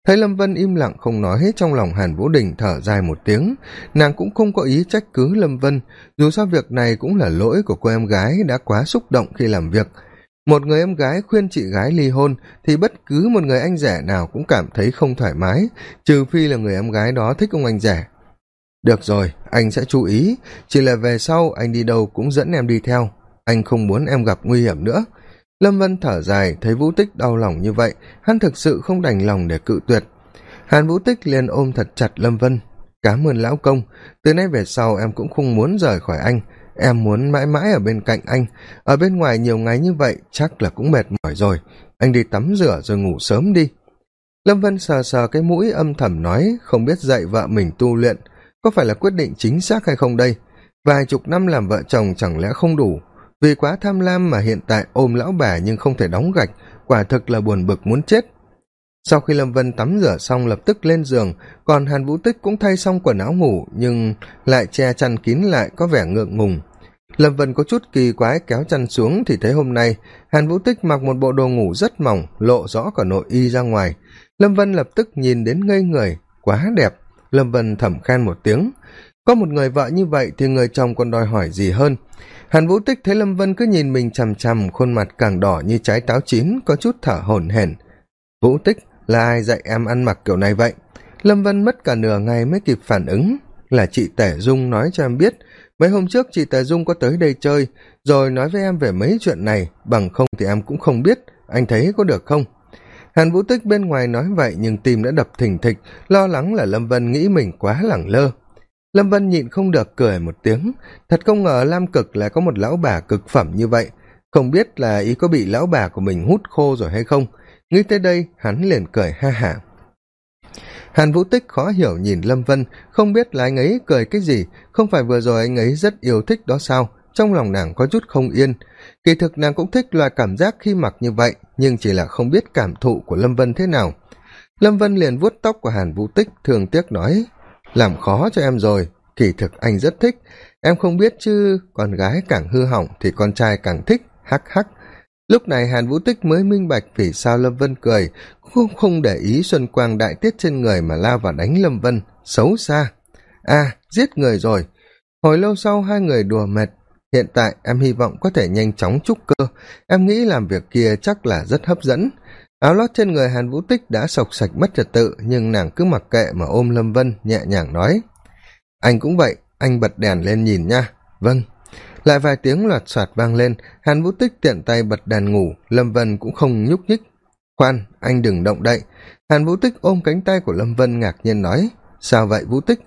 thấy lâm vân im lặng không nói hết trong lòng hàn vũ đình thở dài một tiếng, nàng cũng không có ý trách cứ lâm vân, dù sao việc này cũng là lỗi của cô em gái đã quá xúc động khi làm việc. Một người em gái khuyên chị gái ly hôn thì bất cứ một người anh rể nào cũng cảm thấy không thoải mái, trừ phi là người em gái đó thích ông anh rể. Được rồi, anh sẽ chú ý, chỉ là về sau anh đi đâu cũng dẫn em đi theo, anh không muốn em gặp nguy hiểm nữa lâm vân thở dài, thấy vũ tích đau lòng như vậy, hắn thực sự không đành lòng để cự tuyệt. Hàn vũ tích liền ôm thật chặt lâm vân. Cám ơn lão công, từ nay về sau em cũng không muốn rời khỏi anh. Em muốn mãi mãi ở bên cạnh anh. Ở bên ngoài nhiều ngày như vậy, chắc là cũng mệt mỏi rồi. Anh đi tắm rửa rồi ngủ sớm đi. Lâm vân sờ sờ cái mũi âm thầm nói, không biết dạy vợ mình tu luyện, có phải là quyết định chính xác hay không đây? Vài chục năm làm vợ chồng chẳng lẽ không đủ? Vì quá tham lam mà hiện tại ôm lão bà nhưng không thể đóng gạch, quả thực là buồn bực muốn chết. Sau khi lâm vân tắm rửa xong lập tức lên giường, còn hàn vũ tích cũng thay xong quần áo ngủ, nhưng lại che chăn kín lại có vẻ ngượng ngùng. Lâm vân có chút kỳ quái kéo chăn xuống thì thấy hôm nay, hàn vũ tích mặc một bộ đồ ngủ rất mỏng, lộ rõ cả nội y ra ngoài. Lâm vân lập tức nhìn đến ngây người, quá đẹp. Lâm vân thẩm khen một tiếng có một người vợ như vậy thì người chồng còn đòi hỏi gì hơn? Hàn vũ tích thấy lâm vân cứ nhìn mình chằm chằm, khuôn mặt càng đỏ như trái táo chín, có chút thở hổn hển. Vũ tích, là ai dạy em ăn mặc kiểu này vậy? Lâm vân mất cả nửa ngày mới kịp phản ứng. Là chị tể dung nói cho em biết. Mấy hôm trước chị tề dung có tới đây chơi, rồi nói với em về mấy chuyện này. Bằng không thì em cũng không biết. Anh thấy có được không? Hàn vũ tích bên ngoài nói vậy, nhưng tim đã đập thình thịch. Lo lắng là lâm vân nghĩ mình quá lẳng lơ lâm vân nhịn không được cười một tiếng. Thật không ngờ lam cực lại có một lão bà cực phẩm như vậy. Không biết là ý có bị lão bà của mình hút khô rồi hay không. Nghĩ tới đây, hắn liền cười ha hả. Hàn vũ tích khó hiểu nhìn lâm vân, không biết là anh ấy cười cái gì. Không phải vừa rồi anh ấy rất yêu thích đó sao? Trong lòng nàng có chút không yên. Kỳ thực nàng cũng thích loại cảm giác khi mặc như vậy, nhưng chỉ là không biết cảm thụ của lâm vân thế nào. Lâm vân liền vuốt tóc của hàn vũ tích, thường tiếc nói làm khó cho em rồi. Kỳ thực anh rất thích. Em không biết chứ, con gái càng hư hỏng thì con trai càng thích. Hắc hắc. Lúc này hàn vũ tích mới minh bạch vì sao lâm vân cười. Cũng không để ý xuân quang đại tiết trên người mà lao vào đánh lâm vân. Xấu xa. À giết người rồi. Hồi lâu sau hai người đùa mệt. Hiện tại em hy vọng có thể nhanh chóng trúc cơ. Em nghĩ làm việc kia chắc là rất hấp dẫn áo lót trên người hàn vũ tích đã sộc sạch mất trật tự, nhưng nàng cứ mặc kệ mà ôm lâm vân, nhẹ nhàng nói. Anh cũng vậy, anh bật đèn lên nhìn nha. Vâng. Lại vài tiếng loạt soạt vang lên, hàn vũ tích tiện tay bật đèn ngủ, lâm vân cũng không nhúc nhích. Khoan, anh đừng động đậy. Hàn vũ tích ôm cánh tay của lâm vân ngạc nhiên nói, sao vậy, vũ tích?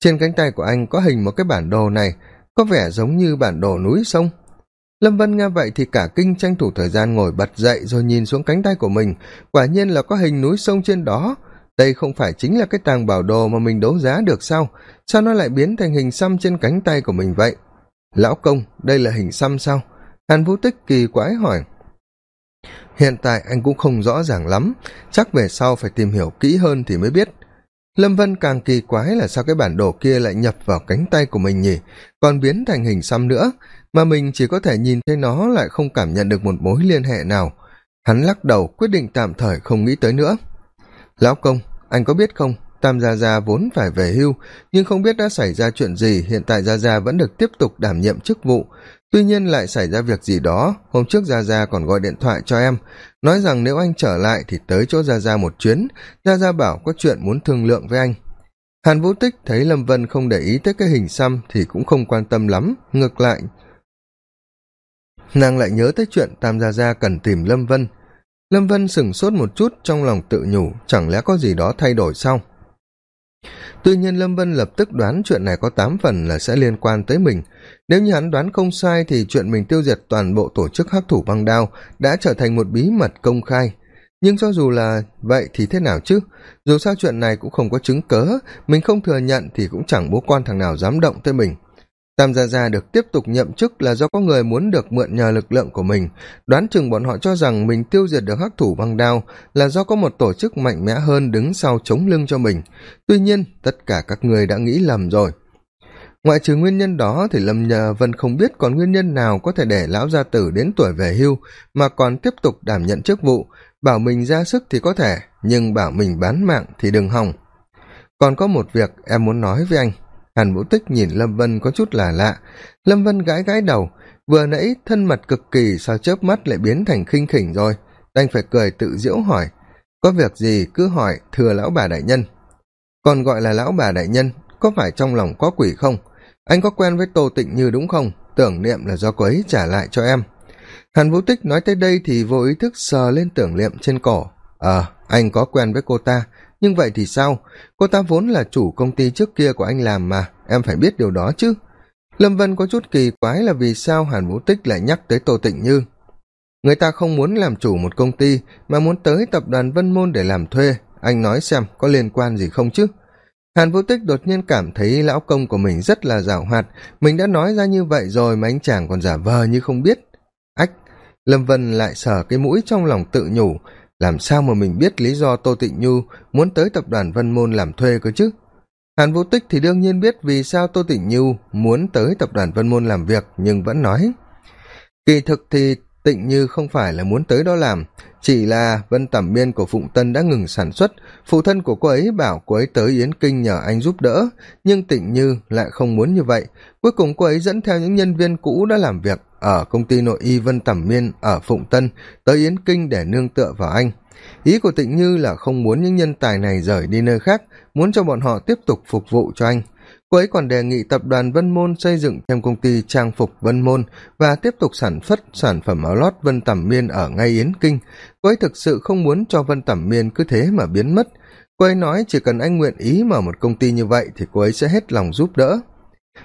Trên cánh tay của anh có hình một cái bản đồ này, có vẻ giống như bản đồ núi sông lâm vân nghe vậy thì cả kinh tranh thủ thời gian ngồi bật dậy rồi nhìn xuống cánh tay của mình. Quả nhiên là có hình núi sông trên đó. Đây không phải chính là cái tàng bảo đồ mà mình đấu giá được sao? Sao nó lại biến thành hình xăm trên cánh tay của mình vậy? Lão công, đây là hình xăm sao? Hàn vũ tích kỳ quái hỏi. Hiện tại anh cũng không rõ ràng lắm. Chắc về sau phải tìm hiểu kỹ hơn thì mới biết. Lâm vân càng kỳ quái là sao cái bản đồ kia lại nhập vào cánh tay của mình nhỉ? Còn biến thành hình xăm nữa mà mình chỉ có thể nhìn thấy nó lại không cảm nhận được một mối liên hệ nào. Hắn lắc đầu, quyết định tạm thời không nghĩ tới nữa. Lão công, anh có biết không, tam gia gia vốn phải về hưu, nhưng không biết đã xảy ra chuyện gì, hiện tại gia gia vẫn được tiếp tục đảm nhiệm chức vụ. Tuy nhiên lại xảy ra việc gì đó, hôm trước gia gia còn gọi điện thoại cho em, nói rằng nếu anh trở lại thì tới chỗ gia gia một chuyến. Gia gia bảo có chuyện muốn thương lượng với anh. Hàn vũ tích thấy lâm vân không để ý tới cái hình xăm thì cũng không quan tâm lắm, ngược lại nàng lại nhớ tới chuyện tam gia gia cần tìm lâm vân. Lâm vân sửng sốt một chút, trong lòng tự nhủ, chẳng lẽ có gì đó thay đổi sao? Tuy nhiên lâm vân lập tức đoán chuyện này có tám phần là sẽ liên quan tới mình. Nếu như hắn đoán không sai thì chuyện mình tiêu diệt toàn bộ tổ chức hắc thủ băng đao đã trở thành một bí mật công khai. Nhưng cho dù là vậy thì thế nào chứ? Dù sao chuyện này cũng không có chứng cớ, mình không thừa nhận thì cũng chẳng bố con thằng nào dám động tới mình tam gia gia được tiếp tục nhậm chức là do có người muốn được mượn nhờ lực lượng của mình. Đoán chừng bọn họ cho rằng mình tiêu diệt được hắc thủ băng đao là do có một tổ chức mạnh mẽ hơn đứng sau chống lưng cho mình. Tuy nhiên, tất cả các người đã nghĩ lầm rồi. Ngoại trừ nguyên nhân đó thì lâm nhờ vân không biết còn nguyên nhân nào có thể để lão gia tử đến tuổi về hưu, mà còn tiếp tục đảm nhận chức vụ. Bảo mình ra sức thì có thể, nhưng bảo mình bán mạng thì đừng hòng. Còn có một việc em muốn nói với anh hàn vũ tích nhìn lâm vân có chút là lạ. Lâm vân gãi gãi đầu, vừa nãy thân mật cực kỳ, sao chớp mắt lại biến thành khinh khỉnh rồi? Đành phải cười tự diễu hỏi. Có việc gì cứ hỏi, thưa lão bà đại nhân. Còn gọi là lão bà đại nhân, có phải trong lòng có quỷ không? Anh có quen với tô tịnh như đúng không? Tưởng niệm là do cô ấy trả lại cho em. Hàn vũ tích nói tới đây thì vô ý thức sờ lên tưởng niệm trên cổ. Ờ anh có quen với cô ta nhưng vậy thì sao? Cô ta vốn là chủ công ty trước kia của anh làm mà, em phải biết điều đó chứ. Lâm vân có chút kỳ quái là vì sao hàn vũ tích lại nhắc tới tô tịnh như? Người ta không muốn làm chủ một công ty, mà muốn tới tập đoàn vân môn để làm thuê. Anh nói xem, có liên quan gì không chứ? Hàn vũ tích đột nhiên cảm thấy lão công của mình rất là giảo hoạt. Mình đã nói ra như vậy rồi mà anh chàng còn giả vờ như không biết. Ách, lâm vân lại sờ cái mũi trong lòng tự nhủ làm sao mà mình biết lý do tô tịnh nhu muốn tới tập đoàn vân môn làm thuê cơ chứ? Hàn vũ tích thì đương nhiên biết vì sao tô tịnh nhu muốn tới tập đoàn vân môn làm việc, nhưng vẫn nói. Kỳ thực thì tịnh như không phải là muốn tới đó làm, chỉ là vân tẩm Biên của phụng tân đã ngừng sản xuất. Phụ thân của cô ấy bảo cô ấy tới yến kinh nhờ anh giúp đỡ, nhưng tịnh như lại không muốn như vậy. Cuối cùng cô ấy dẫn theo những nhân viên cũ đã làm việc ở công ty nội y vân tẩm miên ở phụng tân tới yến kinh để nương tựa vào anh. Ý của tịnh như là không muốn những nhân tài này rời đi nơi khác, muốn cho bọn họ tiếp tục phục vụ cho anh cô ấy còn đề nghị tập đoàn vân môn xây dựng thêm công ty trang phục vân môn và tiếp tục sản xuất sản phẩm áo lót vân tẩm miên ở ngay yến kinh. Cô ấy thực sự không muốn cho vân tẩm miên cứ thế mà biến mất. Cô ấy nói chỉ cần anh nguyện ý mở một công ty như vậy thì cô ấy sẽ hết lòng giúp đỡ.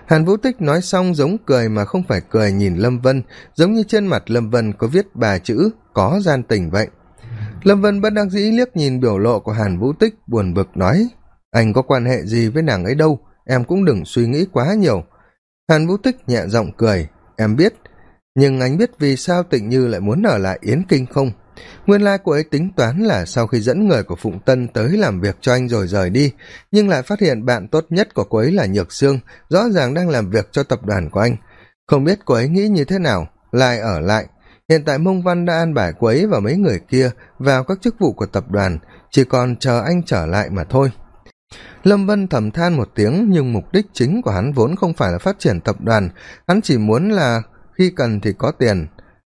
Hàn vũ tích nói xong giống cười mà không phải cười nhìn lâm vân, giống như trên mặt lâm vân có viết ba chữ có gian tình vậy. Lâm vân bất đắc dĩ liếc nhìn biểu lộ của hàn vũ tích, buồn bực nói, anh có quan hệ gì với nàng ấy đâu? Em cũng đừng suy nghĩ quá nhiều. Hàn vũ tích nhẹ giọng cười. Em biết. Nhưng anh biết vì sao tịnh như lại muốn ở lại yến kinh không? Nguyên lai、like、cô ấy tính toán là sau khi dẫn người của phụng tân tới làm việc cho anh rồi rời đi, nhưng lại phát hiện bạn tốt nhất của cô ấy là nhược sương, rõ ràng đang làm việc cho tập đoàn của anh. Không biết cô ấy nghĩ như thế nào, lại ở lại. Hiện tại mông văn đã an bài cô ấy và mấy người kia vào các chức vụ của tập đoàn, chỉ còn chờ anh trở lại mà thôi lâm vân thầm than một tiếng, nhưng mục đích chính của hắn vốn không phải là phát triển tập đoàn. Hắn chỉ muốn là khi cần thì có tiền,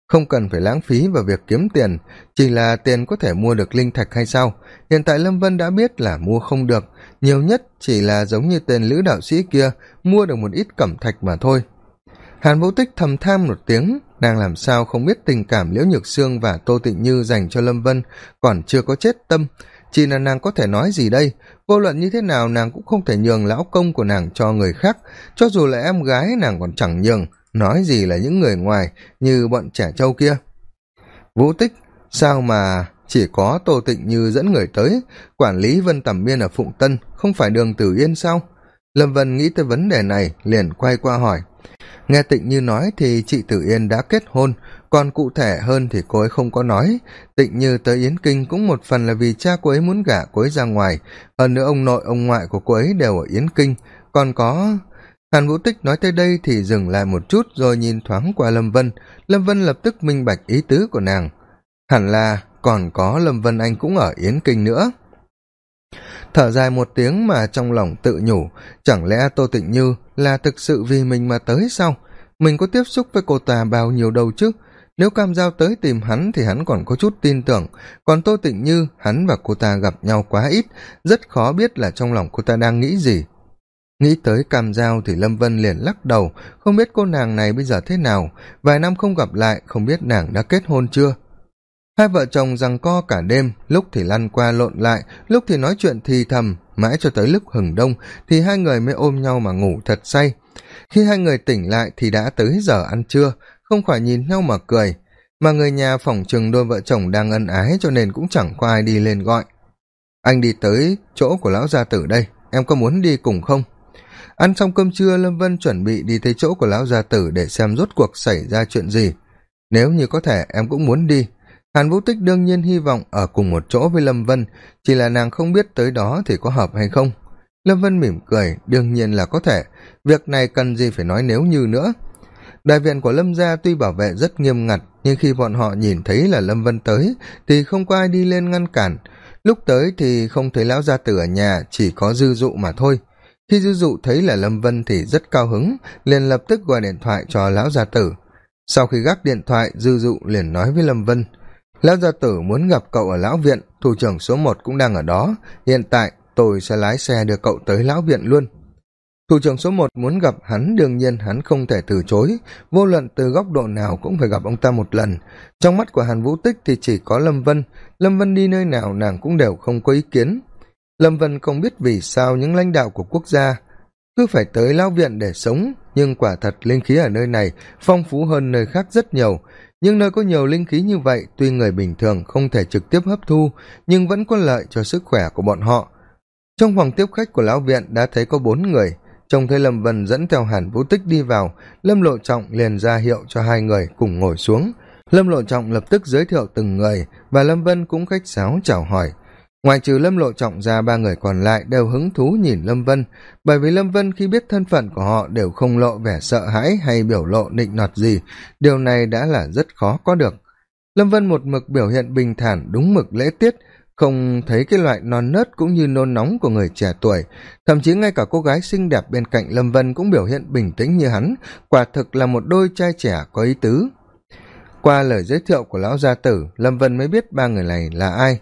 không cần phải lãng phí vào việc kiếm tiền. Chỉ là tiền có thể mua được linh thạch hay sao? Hiện tại lâm vân đã biết là mua không được. Nhiều nhất chỉ là giống như tên lữ đạo sĩ kia, mua được một ít cẩm thạch mà thôi. Hàn vũ tích thầm tham một tiếng, nàng làm sao không biết tình cảm liễu nhược sương và tô tịnh như dành cho lâm vân, còn chưa có chết tâm chỉ là nàng có thể nói gì đây? Vô luận như thế nào, nàng cũng không thể nhường lão công của nàng cho người khác. Cho dù là em gái, nàng còn chẳng nhường. Nói gì là những người ngoài, như bọn trẻ trâu kia. Vũ tích, sao mà chỉ có tô tịnh như dẫn người tới? Quản lý vân tẩm biên ở phụng tân, không phải đường tử yên sao? Lâm vân nghĩ tới vấn đề này, liền quay qua hỏi. Nghe tịnh như nói thì chị tử yên đã kết hôn còn cụ thể hơn thì cô ấy không có nói. Tịnh như tới yến kinh cũng một phần là vì cha cô ấy muốn gả cô ấy ra ngoài. Hơn nữa ông nội, ông ngoại của cô ấy đều ở yến kinh. Còn có, hàn vũ tích nói tới đây thì dừng lại một chút rồi nhìn thoáng qua lâm vân. Lâm vân lập tức minh bạch ý tứ của nàng. Hẳn là còn có lâm vân anh cũng ở yến kinh nữa. Thở dài một tiếng mà trong lòng tự nhủ, chẳng lẽ tô tịnh như là thực sự vì mình mà tới sao? Mình có tiếp xúc với cô ta bao nhiêu đâu chứ? Nếu cam giao tới tìm hắn thì hắn còn có chút tin tưởng. Còn tô tịnh như, hắn và cô ta gặp nhau quá ít, rất khó biết là trong lòng cô ta đang nghĩ gì. Nghĩ tới cam giao thì lâm vân liền lắc đầu, không biết cô nàng này bây giờ thế nào, vài năm không gặp lại, không biết nàng đã kết hôn chưa. Hai vợ chồng rằng co cả đêm, lúc thì lăn qua lộn lại, lúc thì nói chuyện thì thầm, mãi cho tới lúc hừng đông, thì hai người mới ôm nhau mà ngủ thật say. Khi hai người tỉnh lại thì đã tới giờ ăn trưa không khỏi nhìn nhau mà cười. Mà người nhà phỏng chừng đôi vợ chồng đang ân ái cho nên cũng chẳng có ai đi lên gọi. Anh đi tới chỗ của lão gia tử đây, em có muốn đi cùng không? Ăn xong cơm trưa, lâm vân chuẩn bị đi tới chỗ của lão gia tử để xem rốt cuộc xảy ra chuyện gì. Nếu như có thể, em cũng muốn đi. Hàn vũ tích đương nhiên hy vọng ở cùng một chỗ với lâm vân, chỉ là nàng không biết tới đó thì có hợp hay không. Lâm vân mỉm cười, đương nhiên là có thể. Việc này cần gì phải nói nếu như nữa đại viện của lâm gia tuy bảo vệ rất nghiêm ngặt, nhưng khi bọn họ nhìn thấy là lâm vân tới, thì không có ai đi lên ngăn cản. Lúc tới thì không thấy lão gia tử ở nhà, chỉ có dư dụ mà thôi. Khi dư dụ thấy là lâm vân thì rất cao hứng, liền lập tức gọi điện thoại cho lão gia tử. Sau khi gác điện thoại, dư dụ liền nói với lâm vân, lão gia tử muốn gặp cậu ở lão viện, thủ trưởng số một cũng đang ở đó, hiện tại tôi sẽ lái xe đưa cậu tới lão viện luôn thủ trưởng số một muốn gặp hắn, đương nhiên hắn không thể từ chối. Vô luận từ góc độ nào cũng phải gặp ông ta một lần. Trong mắt của hàn vũ tích thì chỉ có lâm vân. Lâm vân đi nơi nào nàng cũng đều không có ý kiến. Lâm vân không biết vì sao những lãnh đạo của quốc gia cứ phải tới lao viện để sống, nhưng quả thật linh khí ở nơi này phong phú hơn nơi khác rất nhiều. Nhưng nơi có nhiều linh khí như vậy, tuy người bình thường không thể trực tiếp hấp thu, nhưng vẫn có lợi cho sức khỏe của bọn họ. Trong phòng tiếp khách của lão viện đã thấy có bốn người trông thấy lâm vân dẫn theo hàn vũ tích đi vào, lâm lộ trọng liền ra hiệu cho hai người cùng ngồi xuống. Lâm lộ trọng lập tức giới thiệu từng người và lâm vân cũng khách sáo chào hỏi. Ngoài trừ lâm lộ trọng ra ba người còn lại đều hứng thú nhìn lâm vân, bởi vì lâm vân khi biết thân phận của họ đều không lộ vẻ sợ hãi hay biểu lộ nịnh nọt gì, điều này đã là rất khó có được. Lâm vân một mực biểu hiện bình thản, đúng mực lễ tiết không thấy cái loại non nớt cũng như nôn nóng của người trẻ tuổi. Thậm chí ngay cả cô gái xinh đẹp bên cạnh lâm vân cũng biểu hiện bình tĩnh như hắn. Quả thực là một đôi trai trẻ có ý tứ. Qua lời giới thiệu của lão gia tử, lâm vân mới biết ba người này là ai.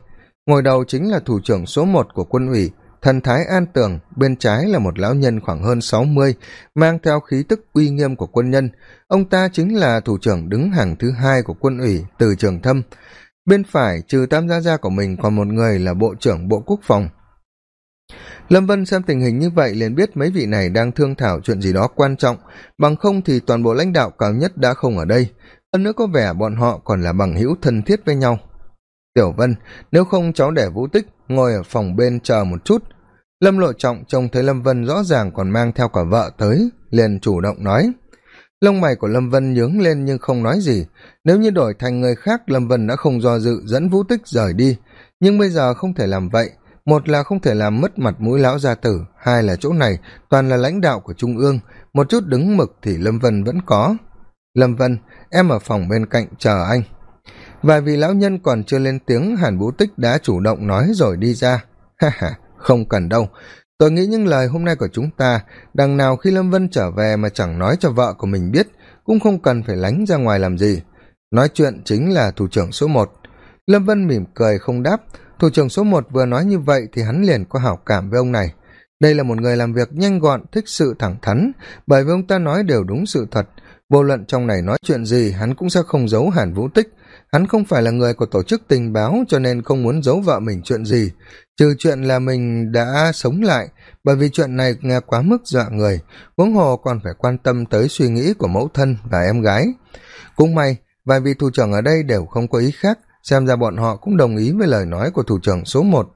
Ngồi đầu chính là thủ trưởng số một của quân ủy. Thần thái an tường, bên trái là một lão nhân khoảng hơn sáu mươi, mang theo khí tức uy nghiêm của quân nhân. Ông ta chính là thủ trưởng đứng hàng thứ hai của quân ủy từ trường thâm bên phải trừ tam gia gia của mình còn một người là bộ trưởng bộ quốc phòng. Lâm vân xem tình hình như vậy liền biết mấy vị này đang thương thảo chuyện gì đó quan trọng. Bằng không thì toàn bộ lãnh đạo cao nhất đã không ở đây. Hơn nữa có vẻ bọn họ còn là bằng hữu thân thiết với nhau. Tiểu vân, nếu không cháu để vũ tích ngồi ở phòng bên chờ một chút. Lâm lộ trọng trông thấy lâm vân rõ ràng còn mang theo cả vợ tới, liền chủ động nói lông mày của lâm vân nhướng lên nhưng không nói gì. Nếu như đổi thành người khác, lâm vân đã không do dự, dẫn vũ tích rời đi. Nhưng bây giờ không thể làm vậy. Một là không thể làm mất mặt mũi lão gia tử, hai là chỗ này toàn là lãnh đạo của trung ương. Một chút đứng mực thì lâm vân vẫn có. Lâm vân, em ở phòng bên cạnh chờ anh. Và vì lão nhân còn chưa lên tiếng, hàn vũ tích đã chủ động nói rồi đi ra. Ha ha, không cần đâu tôi nghĩ những lời hôm nay của chúng ta, đằng nào khi lâm vân trở về mà chẳng nói cho vợ của mình biết, cũng không cần phải lánh ra ngoài làm gì. Nói chuyện chính là thủ trưởng số một. Lâm vân mỉm cười không đáp. Thủ trưởng số một vừa nói như vậy thì hắn liền có hảo cảm với ông này. Đây là một người làm việc nhanh gọn, thích sự thẳng thắn, bởi vì ông ta nói đều đúng sự thật vô luận trong này nói chuyện gì, hắn cũng sẽ không giấu hàn vũ tích. Hắn không phải là người của tổ chức tình báo, cho nên không muốn giấu vợ mình chuyện gì. Trừ chuyện là mình đã sống lại, bởi vì chuyện này nghe quá mức dọa người. Huống hồ còn phải quan tâm tới suy nghĩ của mẫu thân và em gái. Cũng may, vài vị thủ trưởng ở đây đều không có ý khác, xem ra bọn họ cũng đồng ý với lời nói của thủ trưởng số một.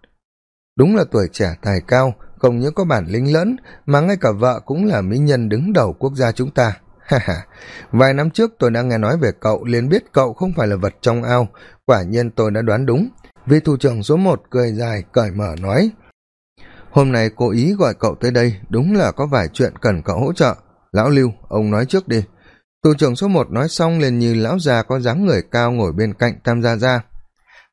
Đúng là tuổi trẻ tài cao, không những có bản lĩnh lớn mà ngay cả vợ cũng là mỹ nhân đứng đầu quốc gia chúng ta ha ha. Vài năm trước tôi đã nghe nói về cậu, liền biết cậu không phải là vật trong ao. Quả nhiên tôi đã đoán đúng. Vị thủ trưởng số một cười dài, cởi mở nói, hôm nay cố ý gọi cậu tới đây, đúng là có vài chuyện cần cậu hỗ trợ. Lão lưu, ông nói trước đi. Thủ trưởng số một nói xong liền như lão già có dáng người cao ngồi bên cạnh tam gia ra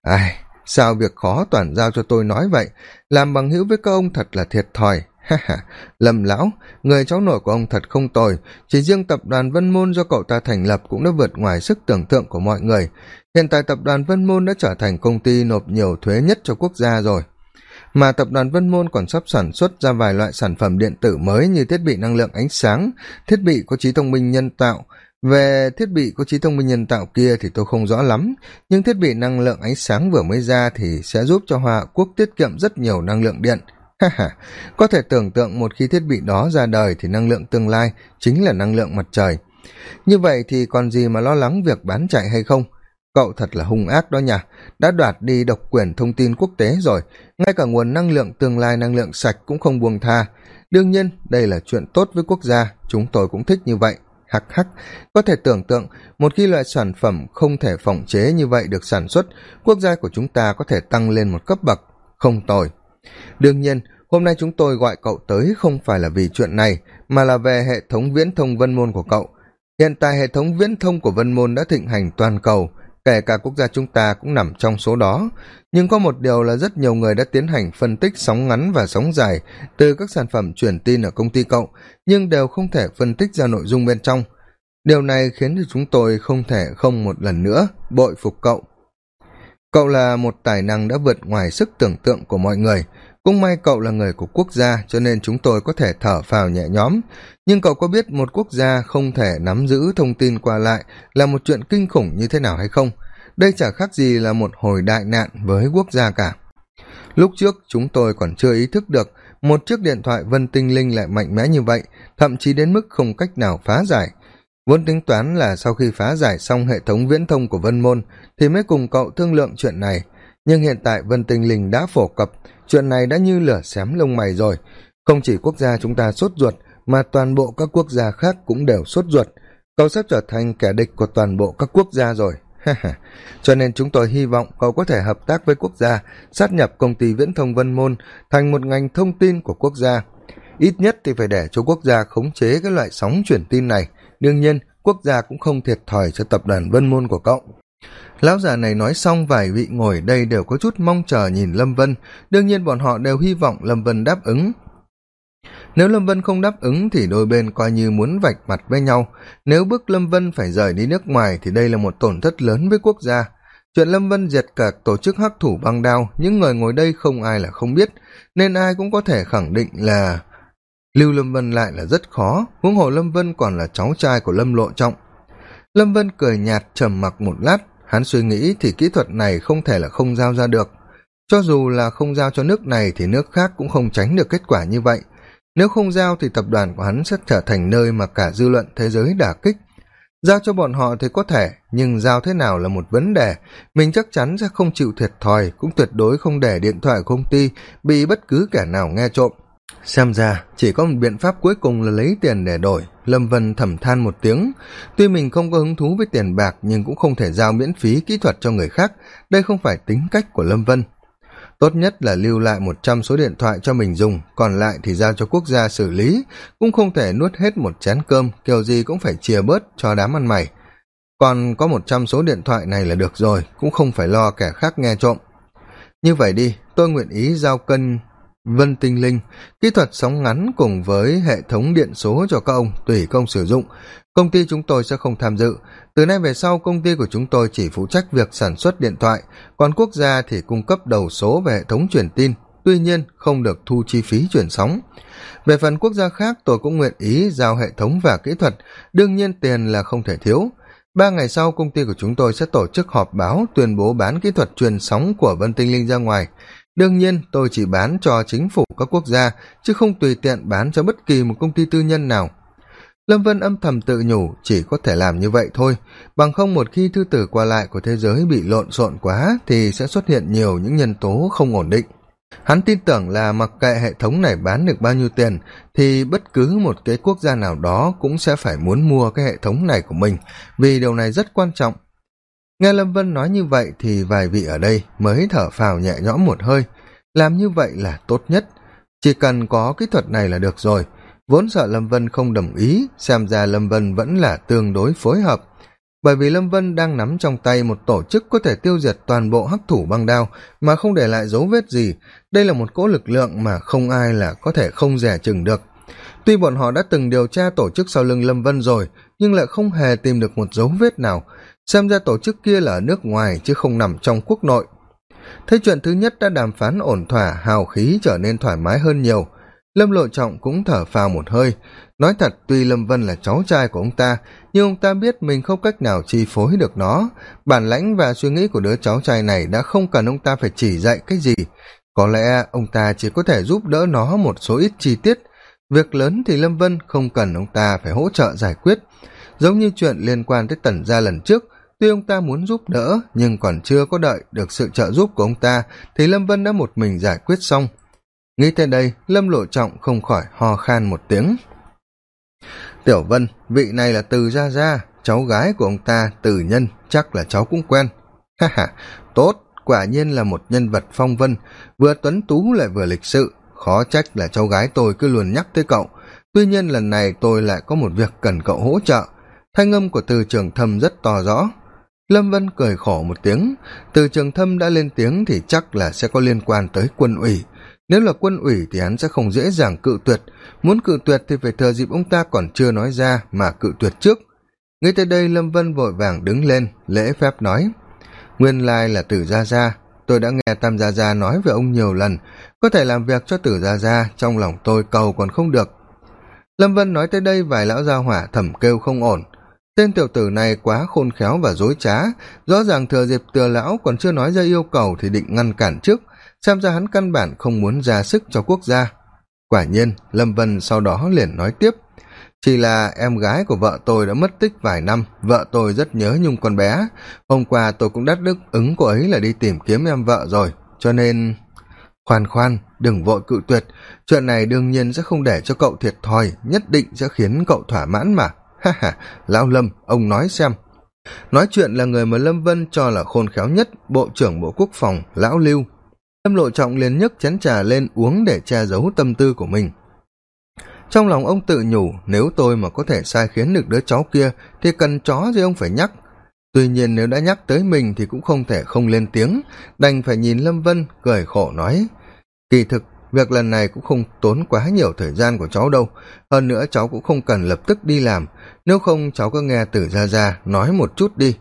ai, sao việc khó toàn giao cho tôi nói vậy? Làm bằng hữu với các ông thật là thiệt thòi ha ha, lâm lão, người cháu nội của ông thật không tồi. Chỉ riêng tập đoàn vân môn do cậu ta thành lập cũng đã vượt ngoài sức tưởng tượng của mọi người. Hiện tại tập đoàn vân môn đã trở thành công ty nộp nhiều thuế nhất cho quốc gia rồi. Mà tập đoàn vân môn còn sắp sản xuất ra vài loại sản phẩm điện tử mới như thiết bị năng lượng ánh sáng, thiết bị có trí thông minh nhân tạo. Về thiết bị có trí thông minh nhân tạo kia thì tôi không rõ lắm, nhưng thiết bị năng lượng ánh sáng vừa mới ra thì sẽ giúp cho hòa quốc tiết kiệm rất nhiều năng lượng điện ha ha. Có thể tưởng tượng một khi thiết bị đó ra đời thì năng lượng tương lai chính là năng lượng mặt trời. Như vậy thì còn gì mà lo lắng việc bán chạy hay không? Cậu thật là hung ác đó nhỉ đã đoạt đi độc quyền thông tin quốc tế rồi. Ngay cả nguồn năng lượng tương lai, năng lượng sạch cũng không buông tha. Đương nhiên, đây là chuyện tốt với quốc gia. Chúng tôi cũng thích như vậy. Hắc hắc. Có thể tưởng tượng, một khi loại sản phẩm không thể phòng chế như vậy được sản xuất, quốc gia của chúng ta có thể tăng lên một cấp bậc. Không tồi. Đương nhiên hôm nay chúng tôi gọi cậu tới không phải là vì chuyện này, mà là về hệ thống viễn thông vân môn của cậu. Hiện tại hệ thống viễn thông của vân môn đã thịnh hành toàn cầu, kể cả quốc gia chúng ta cũng nằm trong số đó. Nhưng có một điều là rất nhiều người đã tiến hành phân tích sóng ngắn và sóng dài từ các sản phẩm truyền tin ở công ty cậu, nhưng đều không thể phân tích ra nội dung bên trong. Điều này khiến cho chúng tôi không thể không một lần nữa bội phục cậu. Cậu là một tài năng đã vượt ngoài sức tưởng tượng của mọi người cũng may cậu là người của quốc gia, cho nên chúng tôi có thể thở phào nhẹ nhõm. Nhưng cậu có biết một quốc gia không thể nắm giữ thông tin qua lại là một chuyện kinh khủng như thế nào hay không? Đây chả khác gì là một hồi đại nạn với quốc gia cả. Lúc trước, chúng tôi còn chưa ý thức được một chiếc điện thoại vân tinh linh lại mạnh mẽ như vậy, thậm chí đến mức không cách nào phá giải. Vốn tính toán là sau khi phá giải xong hệ thống viễn thông của vân môn, thì mới cùng cậu thương lượng chuyện này nhưng hiện tại vân tinh linh đã phổ cập, chuyện này đã như lửa xém lông mày rồi. Không chỉ quốc gia chúng ta sốt ruột, mà toàn bộ các quốc gia khác cũng đều sốt ruột. Cậu sắp trở thành kẻ địch của toàn bộ các quốc gia rồi. Cho nên chúng tôi hy vọng cậu có thể hợp tác với quốc gia, sát nhập công ty viễn thông vân môn, thành một ngành thông tin của quốc gia. Ít nhất thì phải để cho quốc gia khống chế cái loại sóng truyền tin này. Đương nhiên, quốc gia cũng không thiệt thòi cho tập đoàn vân môn của cậu lão già này nói xong, vài vị ngồi đây đều có chút mong chờ nhìn lâm vân. Đương nhiên bọn họ đều hy vọng lâm vân đáp ứng. Nếu lâm vân không đáp ứng thì đôi bên coi như muốn vạch mặt với nhau. Nếu bức lâm vân phải rời đi nước ngoài thì đây là một tổn thất lớn với quốc gia. Chuyện lâm vân diệt cả tổ chức hắc thủ băng đao, những người ngồi đây không ai là không biết. Nên ai cũng có thể khẳng định là lưu lâm vân lại là rất khó. Huống hồ lâm vân còn là cháu trai của lâm lộ trọng. Lâm vân cười nhạt trầm mặc một lát hắn suy nghĩ thì kỹ thuật này không thể là không giao ra được. Cho dù là không giao cho nước này thì nước khác cũng không tránh được kết quả như vậy. Nếu không giao thì tập đoàn của hắn sẽ trở thành nơi mà cả dư luận thế giới đả kích. Giao cho bọn họ thì có thể, nhưng giao thế nào là một vấn đề. Mình chắc chắn sẽ không chịu thiệt thòi, cũng tuyệt đối không để điện thoại công ty bị bất cứ kẻ nào nghe trộm xem ra, chỉ có một biện pháp cuối cùng là lấy tiền để đổi. Lâm vân thầm than một tiếng. Tuy mình không có hứng thú với tiền bạc, nhưng cũng không thể giao miễn phí kỹ thuật cho người khác. Đây không phải tính cách của lâm vân. Tốt nhất là lưu lại một trăm số điện thoại cho mình dùng, còn lại thì giao cho quốc gia xử lý. Cũng không thể nuốt hết một chén cơm, kiểu gì cũng phải chia bớt cho đám ăn mày. Còn có một trăm số điện thoại này là được rồi, cũng không phải lo kẻ khác nghe trộm. Như vậy đi, tôi nguyện ý giao cân vân tinh linh, kỹ thuật sóng ngắn cùng với hệ thống điện số cho các ông tùy công sử dụng. Công ty chúng tôi sẽ không tham dự. Từ nay về sau, công ty của chúng tôi chỉ phụ trách việc sản xuất điện thoại, còn quốc gia thì cung cấp đầu số về hệ thống truyền tin, tuy nhiên không được thu chi phí chuyển sóng. Về phần quốc gia khác, tôi cũng nguyện ý giao hệ thống và kỹ thuật, đương nhiên tiền là không thể thiếu. Ba ngày sau, công ty của chúng tôi sẽ tổ chức họp báo tuyên bố bán kỹ thuật truyền sóng của vân tinh linh ra ngoài đương nhiên, tôi chỉ bán cho chính phủ các quốc gia, chứ không tùy tiện bán cho bất kỳ một công ty tư nhân nào. Lâm vân âm thầm tự nhủ, chỉ có thể làm như vậy thôi. Bằng không một khi thư tử qua lại của thế giới bị lộn xộn quá, thì sẽ xuất hiện nhiều những nhân tố không ổn định. Hắn tin tưởng là mặc kệ hệ thống này bán được bao nhiêu tiền, thì bất cứ một cái quốc gia nào đó cũng sẽ phải muốn mua cái hệ thống này của mình, vì điều này rất quan trọng nghe lâm vân nói như vậy thì vài vị ở đây mới thở phào nhẹ nhõm một hơi. Làm như vậy là tốt nhất. Chỉ cần có kỹ thuật này là được rồi. Vốn sợ lâm vân không đồng ý, xem ra lâm vân vẫn là tương đối phối hợp. Bởi vì lâm vân đang nắm trong tay một tổ chức có thể tiêu diệt toàn bộ hắc thủ băng đao, mà không để lại dấu vết gì. Đây là một cỗ lực lượng mà không ai là có thể không rẻ chừng được. Tuy bọn họ đã từng điều tra tổ chức sau lưng lâm vân rồi, nhưng lại không hề tìm được một dấu vết nào xem ra tổ chức kia là ở nước ngoài chứ không nằm trong quốc nội. Thế chuyện thứ nhất đã đàm phán ổn thỏa, hào khí trở nên thoải mái hơn nhiều. Lâm lộ trọng cũng thở phào một hơi. Nói thật, tuy lâm vân là cháu trai của ông ta, nhưng ông ta biết mình không cách nào chi phối được nó. Bản lãnh và suy nghĩ của đứa cháu trai này đã không cần ông ta phải chỉ dạy cái gì. Có lẽ ông ta chỉ có thể giúp đỡ nó một số ít chi tiết. Việc lớn thì lâm vân không cần ông ta phải hỗ trợ giải quyết. Giống như chuyện liên quan tới tần gia lần trước tuy ông ta muốn giúp đỡ, nhưng còn chưa có đợi được sự trợ giúp của ông ta, thì lâm vân đã một mình giải quyết xong. Nghĩ tới đây, lâm lộ trọng không khỏi ho khan một tiếng. Tiểu vân, vị này là từ gia gia, cháu gái của ông ta, từ nhân, chắc là cháu cũng quen. Ha ha, tốt, quả nhiên là một nhân vật phong vân, vừa tuấn tú lại vừa lịch sự. Khó trách là cháu gái tôi cứ luôn nhắc tới cậu. Tuy nhiên lần này tôi lại có một việc cần cậu hỗ trợ. Thanh âm của từ trường thâm rất to rõ lâm vân cười khổ một tiếng. Từ trường thâm đã lên tiếng thì chắc là sẽ có liên quan tới quân ủy. Nếu là quân ủy thì hắn sẽ không dễ dàng cự tuyệt. Muốn cự tuyệt thì phải thờ dịp ông ta còn chưa nói ra mà cự tuyệt trước. Ngay tới đây lâm vân vội vàng đứng lên, lễ phép nói. Nguyên lai là tử gia gia. Tôi đã nghe tam gia gia nói về ông nhiều lần. Có thể làm việc cho tử gia gia, trong lòng tôi cầu còn không được. Lâm vân nói tới đây vài lão gia hỏa thẩm kêu không ổn tên tiểu tử này quá khôn khéo và dối trá. Rõ ràng thừa dịp từa lão còn chưa nói ra yêu cầu thì định ngăn cản trước. Xem ra hắn căn bản không muốn ra sức cho quốc gia. Quả nhiên, lâm vân sau đó liền nói tiếp. Chỉ là em gái của vợ tôi đã mất tích vài năm. Vợ tôi rất nhớ nhung con bé. Hôm qua tôi cũng đắt đức ứng cô ấy là đi tìm kiếm em vợ rồi. Cho nên, khoan khoan, đừng vội cự tuyệt. Chuyện này đương nhiên sẽ không để cho cậu thiệt thòi, nhất định sẽ khiến cậu thỏa mãn mà ha ha, lão lâm, ông nói xem. Nói chuyện là người mà lâm vân cho là khôn khéo nhất, bộ trưởng bộ quốc phòng, lão lưu. Lâm lộ trọng liền nhấc chén trà lên uống để che giấu tâm tư của mình. Trong lòng ông tự nhủ, nếu tôi mà có thể sai khiến được đứa cháu kia, thì cần chó gì ông phải nhắc. Tuy nhiên nếu đã nhắc tới mình thì cũng không thể không lên tiếng. Đành phải nhìn lâm vân, cười khổ nói, kỳ thực việc lần này cũng không tốn quá nhiều thời gian của cháu đâu. Hơn nữa cháu cũng không cần lập tức đi làm. Nếu không, cháu cứ nghe tử gia gia nói một chút đi.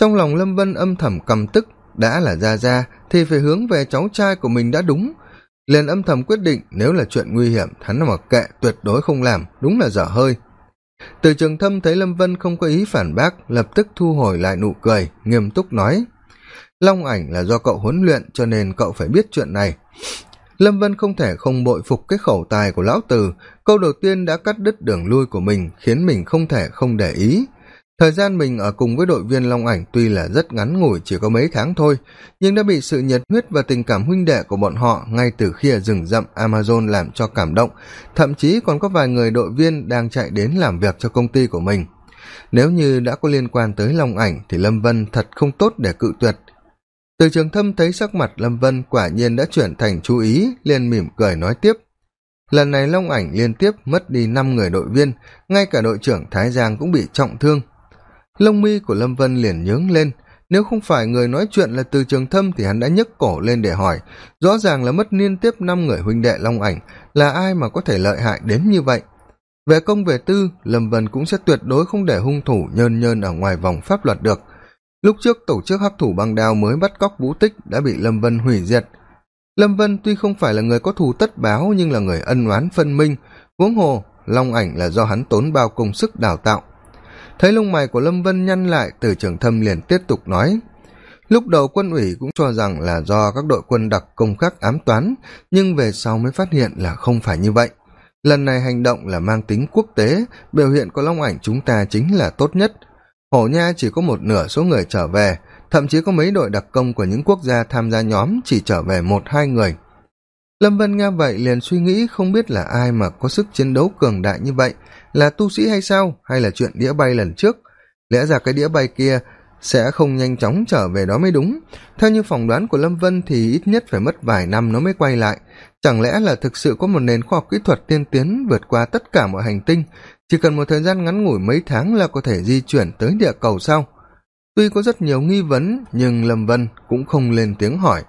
Trong lòng lâm vân âm thầm căm tức, đã là gia gia, thì phải hướng về cháu trai của mình đã đúng. Liền âm thầm quyết định nếu là chuyện nguy hiểm, hắn mặc kệ, tuyệt đối không làm, đúng là dở hơi. Từ trường thâm thấy lâm vân không có ý phản bác, lập tức thu hồi lại nụ cười, nghiêm túc nói, long ảnh là do cậu huấn luyện cho nên cậu phải biết chuyện này lâm vân không thể không bội phục cái khẩu tài của lão từ câu đầu tiên đã cắt đứt đường lui của mình, khiến mình không thể không để ý. Thời gian mình ở cùng với đội viên long ảnh tuy là rất ngắn ngủi, chỉ có mấy tháng thôi, nhưng đã bị sự nhiệt huyết và tình cảm huynh đệ của bọn họ ngay từ khi ở rừng rậm amazon làm cho cảm động. Thậm chí còn có vài người đội viên đang chạy đến làm việc cho công ty của mình. Nếu như đã có liên quan tới long ảnh thì lâm vân thật không tốt để cự tuyệt từ trường thâm thấy sắc mặt lâm vân quả nhiên đã chuyển thành chú ý, liền mỉm cười nói tiếp. Lần này long ảnh liên tiếp mất đi năm người đội viên, ngay cả đội trưởng thái giang cũng bị trọng thương. Lông mi của lâm vân liền nhướng lên, nếu không phải người nói chuyện là từ trường thâm thì hắn đã nhấc cổ lên để hỏi, rõ ràng là mất liên tiếp năm người huynh đệ long ảnh, là ai mà có thể lợi hại đến như vậy? Về công về tư, lâm vân cũng sẽ tuyệt đối không để hung thủ nhơn nhơn ở ngoài vòng pháp luật được lúc trước tổ chức hắc thủ băng đao mới bắt cóc vũ tích đã bị lâm vân hủy diệt. Lâm vân tuy không phải là người có thù tất báo nhưng là người ân oán phân minh, huống hồ long ảnh là do hắn tốn bao công sức đào tạo. Thấy lông mày của lâm vân nhăn lại, từ trường thâm liền tiếp tục nói, lúc đầu quân ủy cũng cho rằng là do các đội quân đặc công khác ám toán, nhưng về sau mới phát hiện là không phải như vậy. Lần này hành động là mang tính quốc tế, biểu hiện của long ảnh chúng ta chính là tốt nhất hổ nha chỉ có một nửa số người trở về, thậm chí có mấy đội đặc công của những quốc gia tham gia nhóm chỉ trở về một hai người. Lâm vân nghe vậy liền suy nghĩ không biết là ai mà có sức chiến đấu cường đại như vậy, là tu sĩ hay sao, hay là chuyện đĩa bay lần trước. Lẽ ra cái đĩa bay kia sẽ không nhanh chóng trở về đó mới đúng. Theo như phỏng đoán của lâm vân thì ít nhất phải mất vài năm nó mới quay lại. Chẳng lẽ là thực sự có một nền khoa học kỹ thuật tiên tiến vượt qua tất cả mọi hành tinh chỉ cần một thời gian ngắn ngủi mấy tháng là có thể di chuyển tới địa cầu sau. tuy có rất nhiều nghi vấn, nhưng lâm vân cũng không lên tiếng hỏi